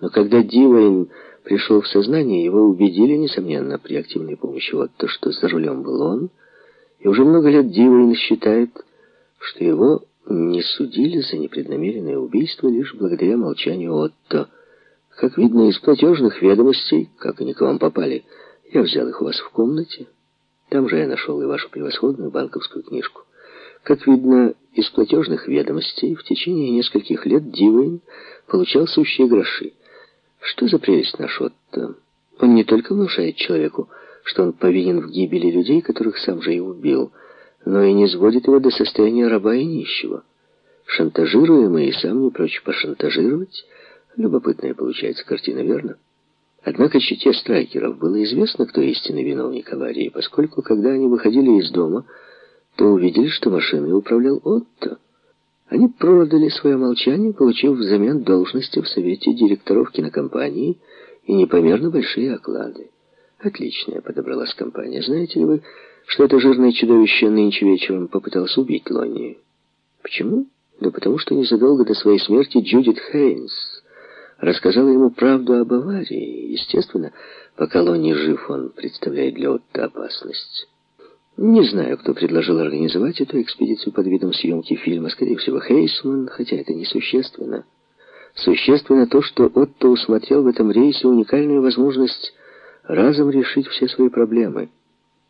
Но когда Дивайн пришел в сознание, его убедили, несомненно, при активной помощи вот то, что за рулем был он, и уже много лет Дивайн считает, что его не судили за непреднамеренное убийство лишь благодаря молчанию Отто. Как видно из платежных ведомостей, как они к вам попали, я взял их у вас в комнате. Там же я нашел и вашу превосходную банковскую книжку. Как видно из платежных ведомостей, в течение нескольких лет Дивейн получал сущие гроши. Что за прелесть наш Отто? Он не только внушает человеку, что он повинен в гибели людей, которых сам же и убил, но и не сводит его до состояния раба и нищего. Шантажируемый и сам не прочь пошантажировать. Любопытная получается картина, верно? Однако чете страйкеров было известно, кто истинный виновник аварии, поскольку, когда они выходили из дома, то увидели, что машиной управлял Отто. Они продали свое молчание, получив взамен должности в совете директоров кинокомпании и непомерно большие оклады. Отличная подобралась компания. Знаете ли вы, что это жирное чудовище нынче вечером попыталось убить Лонни? Почему? Да потому что незадолго до своей смерти Джудит Хейнс рассказала ему правду об аварии. Естественно, пока Лонни жив, он представляет для Отто опасность. Не знаю, кто предложил организовать эту экспедицию под видом съемки фильма. Скорее всего, Хейсман, хотя это несущественно. Существенно то, что Отто усмотрел в этом рейсе уникальную возможность разом решить все свои проблемы.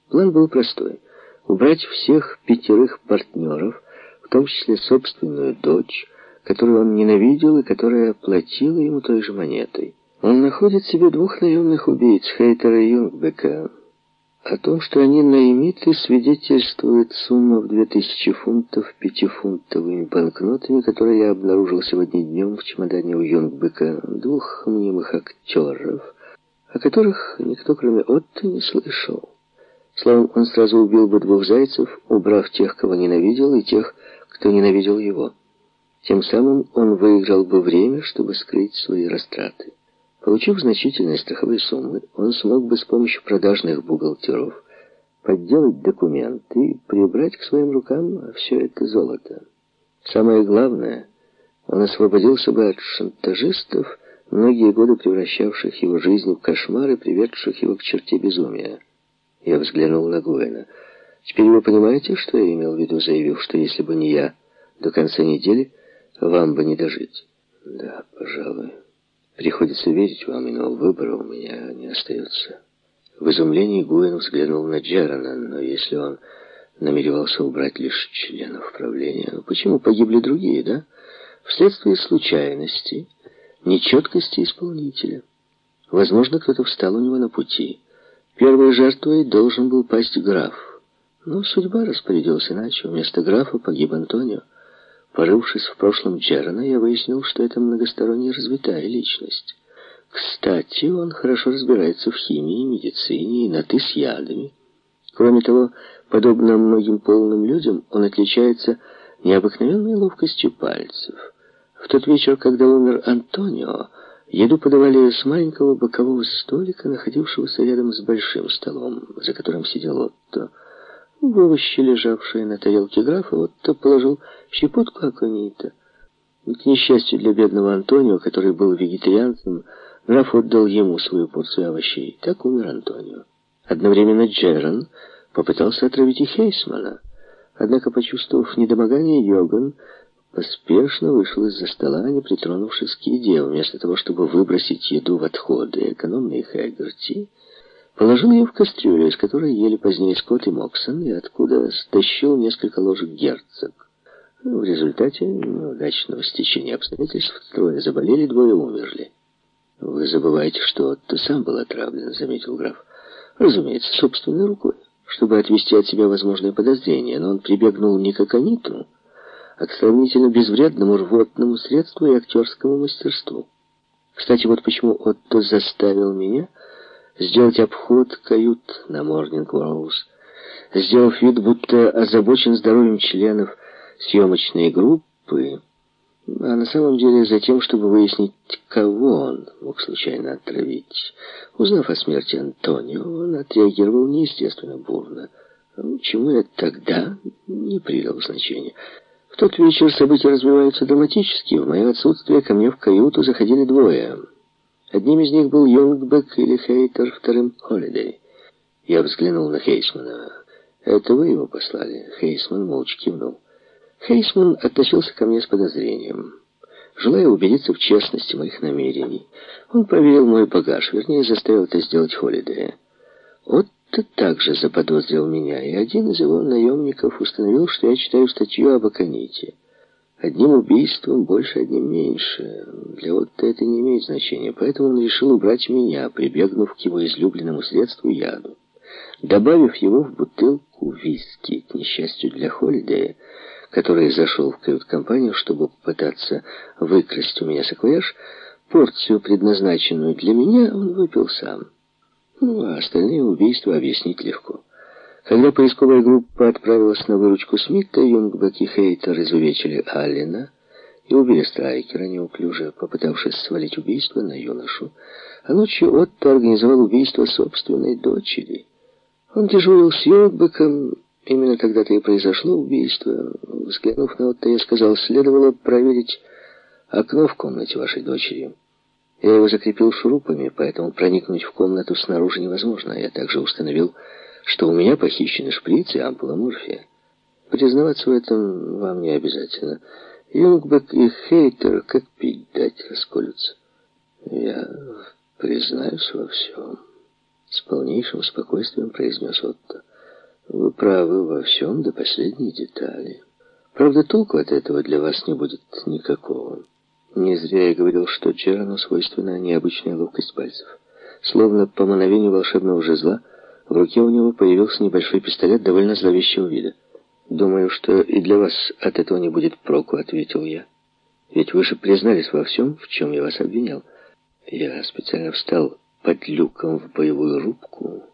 План был простой. Убрать всех пятерых партнеров, в том числе собственную дочь, которую он ненавидел и которая платила ему той же монетой. Он находит себе двух наемных убийц, Хейтера и Юнгбека, о том, что они наимиты, свидетельствует сумма в 2000 фунтов пятифунтовыми банкнотами, которые я обнаружил сегодня днем в чемодане у Юнгбека, двух мнимых актеров, о которых никто, кроме Отто, не слышал. Словом, он сразу убил бы двух зайцев, убрав тех, кого ненавидел, и тех, кто ненавидел его. Тем самым он выиграл бы время, чтобы скрыть свои растраты. Получив значительные страховые суммы, он смог бы с помощью продажных бухгалтеров подделать документы и прибрать к своим рукам все это золото. Самое главное, он освободился бы от шантажистов, многие годы превращавших его жизнь в кошмары, приведших его к черте безумия. Я взглянул на Гуэна. «Теперь вы понимаете, что я имел в виду, заявив, что если бы не я, до конца недели вам бы не дожить?» «Да, пожалуй». Приходится верить вам, иного выбора у меня не остается. В изумлении Гуэн взглянул на Джерана, но если он намеревался убрать лишь членов правления, ну почему погибли другие, да? Вследствие случайности, нечеткости исполнителя. Возможно, кто-то встал у него на пути. Первой жертвой должен был пасть граф. Но судьба распорядилась иначе. Вместо графа погиб Антонио. Порывшись в прошлом Джерана, я выяснил, что это многосторонне развитая личность. Кстати, он хорошо разбирается в химии, медицине и на «ты» с ядами. Кроме того, подобно многим полным людям, он отличается необыкновенной ловкостью пальцев. В тот вечер, когда умер Антонио, еду подавали с маленького бокового столика, находившегося рядом с большим столом, за которым сидел Отто. В овощи, лежавшие на тарелке графа, вот-то положил щепотку аконита. К несчастью для бедного Антонио, который был вегетарианцем, граф отдал ему свою порцию овощей. Так умер Антонио. Одновременно Джерон попытался отравить и Хейсмана. Однако, почувствовав недомогание, Йоган поспешно вышел из-за стола, не притронувшись к еде. Вместо того, чтобы выбросить еду в отходы, экономные Хэггерти Положил ее в кастрюлю, из которой ели позднее Скотт и Моксон, и откуда стащил несколько ложек герцог. В результате неудачного стечения обстоятельств трое заболели, двое умерли. «Вы забываете, что ты сам был отравлен», — заметил граф. «Разумеется, собственной рукой, чтобы отвести от себя возможные подозрения, но он прибегнул не к акониту, а к сравнительно безвредному рвотному средству и актерскому мастерству. Кстати, вот почему Отто заставил меня сделать обход кают на Морнинг Роуз, сделав вид, будто озабочен здоровьем членов съемочной группы, а на самом деле за тем, чтобы выяснить, кого он мог случайно отравить. Узнав о смерти Антонио, он отреагировал неестественно бурно, чему я тогда не придал значения. В тот вечер события развиваются драматически. В мое отсутствие ко мне в каюту заходили двое — Одним из них был Йонгбек или Хейтер, вторым — Холидей. Я взглянул на Хейсмана. «Это вы его послали?» Хейсман молча кивнул. Хейсман относился ко мне с подозрением. Желая убедиться в честности моих намерений, он проверил мой багаж, вернее, заставил это сделать Холидея. Отто также заподозрил меня, и один из его наемников установил, что я читаю статью об Аконите. Одним убийством больше, одним меньше. Для Отто это не имеет значения, поэтому он решил убрать меня, прибегнув к его излюбленному средству яду. Добавив его в бутылку виски, к несчастью для Холидея, который зашел в кают-компанию, чтобы попытаться выкрасть у меня саквояж, порцию, предназначенную для меня, он выпил сам. Ну, а остальные убийства объяснить легко. Когда поисковая группа отправилась на выручку Смита, Юнгбек и Хейтер изувечили Аллена и убили Страйкера, неуклюже попытавшись свалить убийство на юношу. А ночью Отто организовал убийство собственной дочери. Он дежурил с Юнгбеком, именно тогда-то и произошло убийство. Взглянув на Отто, я сказал, следовало проверить окно в комнате вашей дочери. Я его закрепил шурупами, поэтому проникнуть в комнату снаружи невозможно. Я также установил, что у меня похищены шприц и ампула морфия. Признаваться в этом вам не обязательно. Юнгбек и Хейтер, как пить дать, расколются. Я признаюсь во всем. С полнейшим спокойствием произнес Отто. Вы правы во всем до последней детали. Правда, толку от этого для вас не будет никакого. Не зря я говорил, что Джерану свойственна необычная ловкость пальцев. Словно по мановению волшебного жезла, в руке у него появился небольшой пистолет довольно зловещего вида. «Думаю, что и для вас от этого не будет проку», — ответил я. «Ведь вы же признались во всем, в чем я вас обвинял. Я специально встал под люком в боевую рубку».